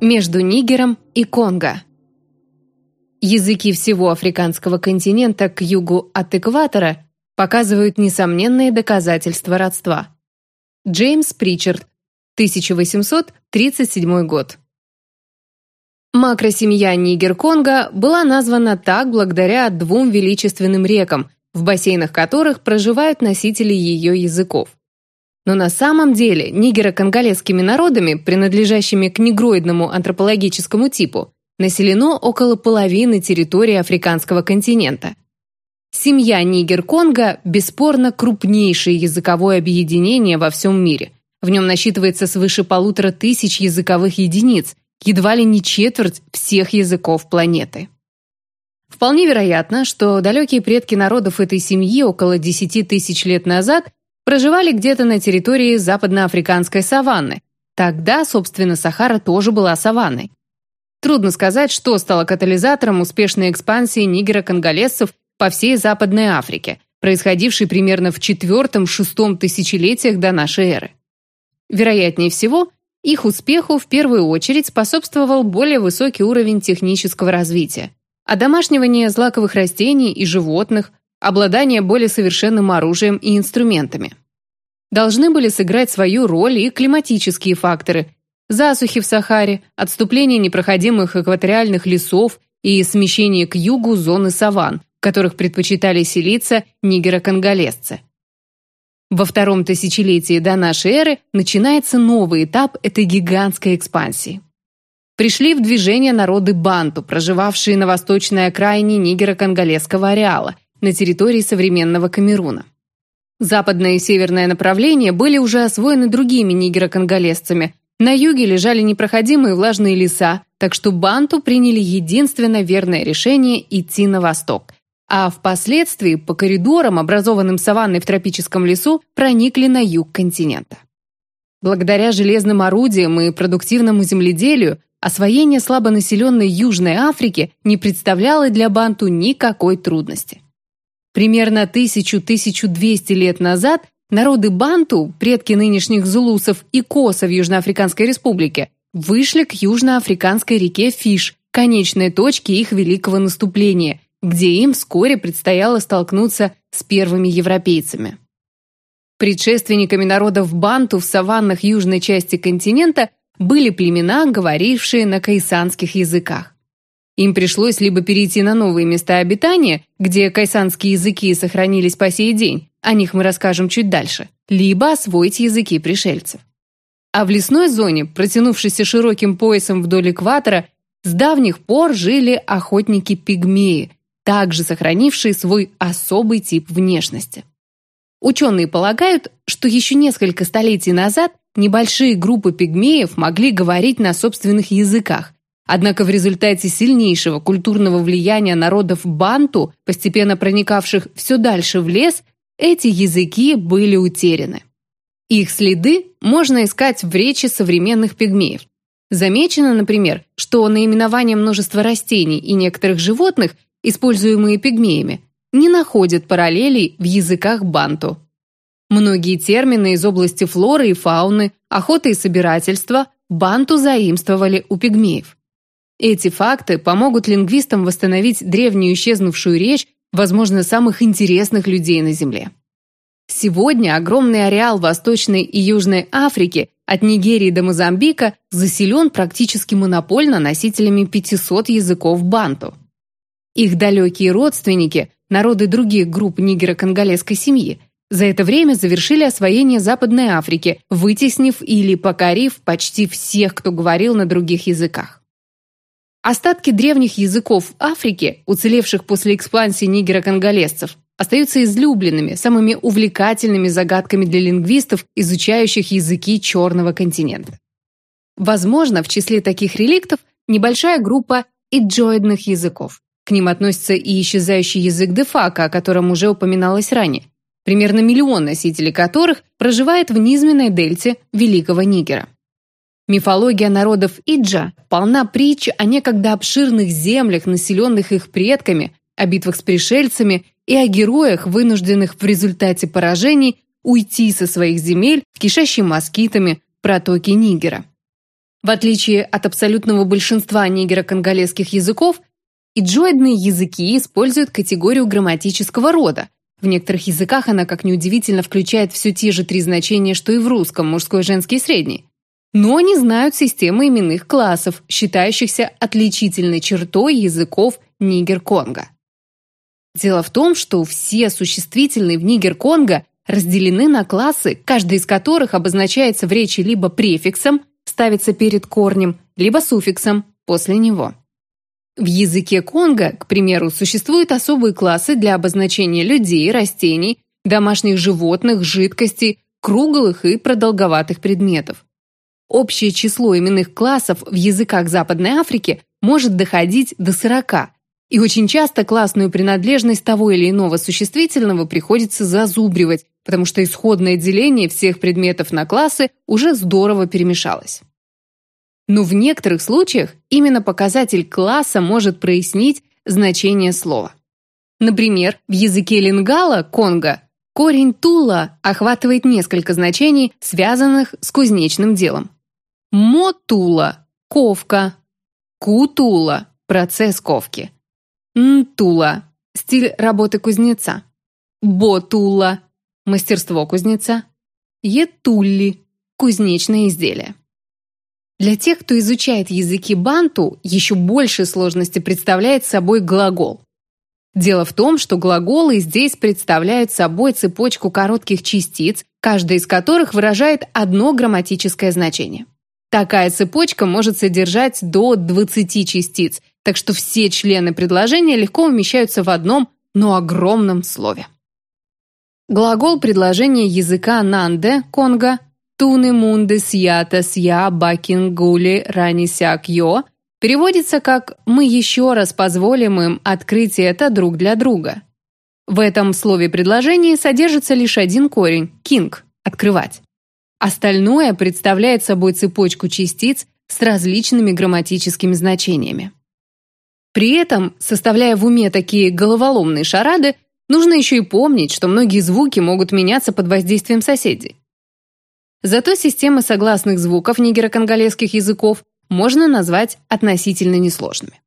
Между Нигером и Конго. Языки всего африканского континента к югу от экватора показывают несомненные доказательства родства. Джеймс Причард, 1837 год. Макросемья Нигер-Конго была названа так благодаря двум величественным рекам, в бассейнах которых проживают носители ее языков. Но на самом деле нигеро-конголезскими народами, принадлежащими к негроидному антропологическому типу, населено около половины территории африканского континента. Семья Нигер-Конго бесспорно крупнейшее языковое объединение во всем мире. В нем насчитывается свыше полутора тысяч языковых единиц, едва ли не четверть всех языков планеты. Вполне вероятно, что далекие предки народов этой семьи около 10 тысяч лет назад проживали где-то на территории западноафриканской саванны. Тогда, собственно, Сахара тоже была саванной. Трудно сказать, что стало катализатором успешной экспансии нигеро-конголезцев по всей Западной Африке, происходившей примерно в IV-VI тысячелетиях до нашей эры. Вероятнее всего, их успеху в первую очередь способствовал более высокий уровень технического развития, одомашнивание злаковых растений и животных, обладание более совершенным оружием и инструментами. Должны были сыграть свою роль и климатические факторы – засухи в Сахаре, отступление непроходимых экваториальных лесов и смещение к югу зоны саван, в которых предпочитали селиться нигеро-конголезцы. Во втором тысячелетии до нашей эры начинается новый этап этой гигантской экспансии. Пришли в движение народы банту, проживавшие на восточной окраине нигеро-конголезского ареала, на территории современного Камеруна. Западное и северное направления были уже освоены другими нигеро-конголезцами. На юге лежали непроходимые влажные леса, так что банту приняли единственно верное решение идти на восток – а впоследствии по коридорам, образованным саванной в тропическом лесу, проникли на юг континента. Благодаря железным орудиям и продуктивному земледелию освоение слабонаселенной Южной Африки не представляло для банту никакой трудности. Примерно 1000-1200 лет назад народы банту, предки нынешних зулусов и коса в Южноафриканской республике, вышли к южноафриканской реке Фиш, конечной точке их великого наступления – где им вскоре предстояло столкнуться с первыми европейцами. Предшественниками народов банту в саваннах южной части континента были племена, говорившие на кайсанских языках. Им пришлось либо перейти на новые места обитания, где кайсанские языки сохранились по сей день, о них мы расскажем чуть дальше, либо освоить языки пришельцев. А в лесной зоне, протянувшейся широким поясом вдоль экватора, с давних пор жили охотники-пигмеи, также сохранившие свой особый тип внешности. Ученые полагают, что еще несколько столетий назад небольшие группы пигмеев могли говорить на собственных языках, однако в результате сильнейшего культурного влияния народов банту, постепенно проникавших все дальше в лес, эти языки были утеряны. Их следы можно искать в речи современных пигмеев. Замечено, например, что наименование множества растений и некоторых животных используемые пигмеями, не находят параллелей в языках банту. Многие термины из области флоры и фауны, охоты и собирательства банту заимствовали у пигмеев. Эти факты помогут лингвистам восстановить древнюю исчезнувшую речь, возможно, самых интересных людей на Земле. Сегодня огромный ареал Восточной и Южной Африки от Нигерии до Мозамбика заселен практически монопольно носителями 500 языков банту. Их далекие родственники, народы других групп нигеро-конголезской семьи, за это время завершили освоение Западной Африки, вытеснив или покорив почти всех, кто говорил на других языках. Остатки древних языков Африки, уцелевших после экспансии нигеро-конголезцев, остаются излюбленными, самыми увлекательными загадками для лингвистов, изучающих языки Черного континента. Возможно, в числе таких реликтов небольшая группа иджоидных языков. К ним относится и исчезающий язык дефака, о котором уже упоминалось ранее, примерно миллион носителей которых проживает в низменной дельте Великого Нигера. Мифология народов Иджа полна притч о некогда обширных землях, населенных их предками, о битвах с пришельцами и о героях, вынужденных в результате поражений уйти со своих земель кишащие москитами протоки Нигера. В отличие от абсолютного большинства нигеро-конголезских языков, иджоидные языки используют категорию грамматического рода. В некоторых языках она, как неудивительно, включает все те же три значения, что и в русском, мужской, женский и средний. Но они знают системы именных классов, считающихся отличительной чертой языков Нигер-Конго. Дело в том, что все существительные в Нигер-Конго разделены на классы, каждый из которых обозначается в речи либо префиксом, ставится перед корнем, либо суффиксом после него. В языке Конго, к примеру, существуют особые классы для обозначения людей, растений, домашних животных, жидкостей, круглых и продолговатых предметов. Общее число именных классов в языках Западной Африки может доходить до 40, и очень часто классную принадлежность того или иного существительного приходится зазубривать, потому что исходное деление всех предметов на классы уже здорово перемешалось. Но в некоторых случаях именно показатель класса может прояснить значение слова. Например, в языке лингала Конго корень тула охватывает несколько значений, связанных с кузнечным делом. Мотула – ковка, кутула – процесс ковки, нтула – стиль работы кузнеца, ботула – мастерство кузнеца, етулли – кузнечное изделие. Для тех, кто изучает языки банту, еще больше сложности представляет собой глагол. Дело в том, что глаголы здесь представляют собой цепочку коротких частиц, каждая из которых выражает одно грамматическое значение. Такая цепочка может содержать до 20 частиц, так что все члены предложения легко умещаются в одном, но огромном слове. Глагол предложения языка Нанде, Конго, Туны мунды сята сья бакингули ранисяк йо переводится как «мы еще раз позволим им открыть это друг для друга». В этом слове предложения содержится лишь один корень – «кинг» – «открывать». Остальное представляет собой цепочку частиц с различными грамматическими значениями. При этом, составляя в уме такие головоломные шарады, нужно еще и помнить, что многие звуки могут меняться под воздействием соседей. Зато системы согласных звуков нигеро-конголезских языков можно назвать относительно несложными.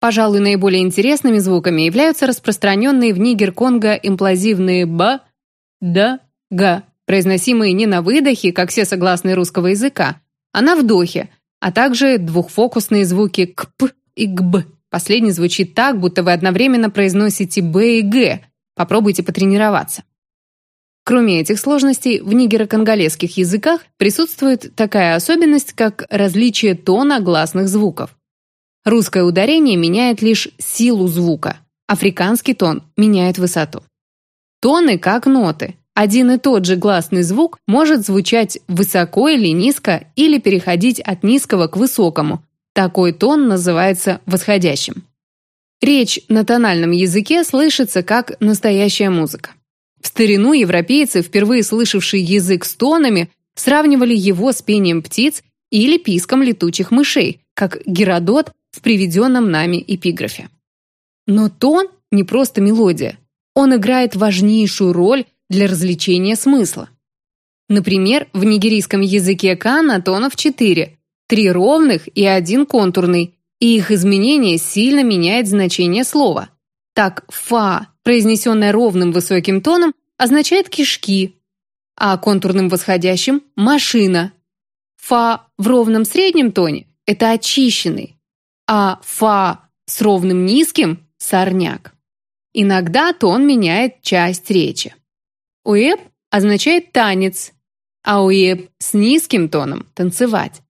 Пожалуй, наиболее интересными звуками являются распространенные в Нигер-Конго имплазивные «б», «д», «г», произносимые не на выдохе, как все согласные русского языка, а на вдохе, а также двухфокусные звуки «кп» и «гб». Последний звучит так, будто вы одновременно произносите «б» и «г». Попробуйте потренироваться. Кроме этих сложностей, в нигеро-конголезских языках присутствует такая особенность, как различие тона гласных звуков. Русское ударение меняет лишь силу звука, африканский тон меняет высоту. Тоны как ноты. Один и тот же гласный звук может звучать высоко или низко, или переходить от низкого к высокому. Такой тон называется восходящим. Речь на тональном языке слышится как настоящая музыка. В старину европейцы, впервые слышавшие язык с тонами, сравнивали его с пением птиц или писком летучих мышей, как Геродот в приведенном нами эпиграфе. Но тон не просто мелодия. Он играет важнейшую роль для развлечения смысла. Например, в нигерийском языке кана тонов четыре, три ровных и один контурный, и их изменение сильно меняет значение слова. Так «фа», произнесенное ровным высоким тоном, означает «кишки», а контурным восходящим – «машина». «Фа» в ровном среднем тоне – это очищенный, а «фа» с ровным низким – сорняк. Иногда тон меняет часть речи. «Уэб» означает «танец», а «уэб» с низким тоном – «танцевать».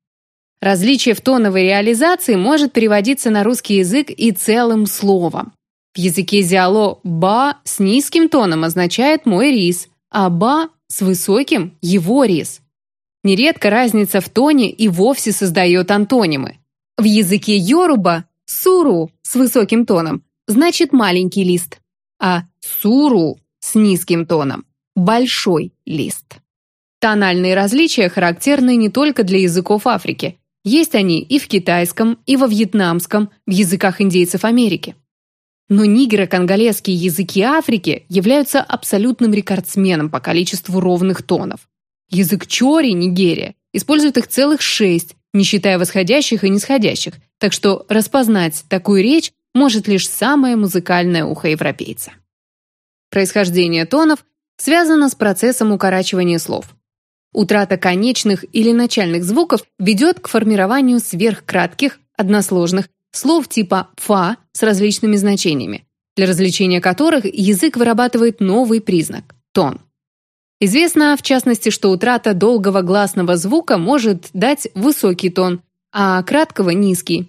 Различие в тоновой реализации может переводиться на русский язык и целым словом. В языке зиало «ба» с низким тоном означает «мой рис», а «ба» с высоким – «его рис». Нередко разница в тоне и вовсе создает антонимы. В языке йоруба «суру» с высоким тоном значит «маленький лист», а «суру» с низким тоном – «большой лист». Тональные различия характерны не только для языков Африки. Есть они и в китайском, и во вьетнамском, в языках индейцев Америки. Но нигеро-конголезские языки Африки являются абсолютным рекордсменом по количеству ровных тонов. Язык чори, Нигерия, использует их целых шесть, не считая восходящих и нисходящих, так что распознать такую речь может лишь самое музыкальное ухо европейца. Происхождение тонов связано с процессом укорачивания слов. Утрата конечных или начальных звуков ведет к формированию сверхкратких, односложных слов типа «фа» с различными значениями, для развлечения которых язык вырабатывает новый признак – тон. Известно, в частности, что утрата долгого гласного звука может дать высокий тон, а краткого – низкий.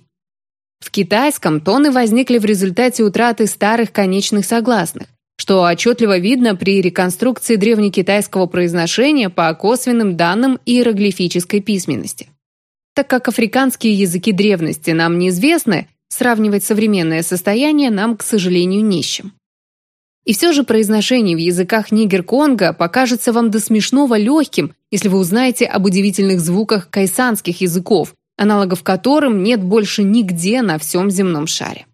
В китайском тоны возникли в результате утраты старых конечных согласных, что отчетливо видно при реконструкции древнекитайского произношения по косвенным данным иероглифической письменности. Так как африканские языки древности нам неизвестны, сравнивать современное состояние нам, к сожалению, не с чем. И все же произношение в языках Нигер-Конго покажется вам до смешного легким, если вы узнаете об удивительных звуках кайсанских языков, аналогов которым нет больше нигде на всем земном шаре.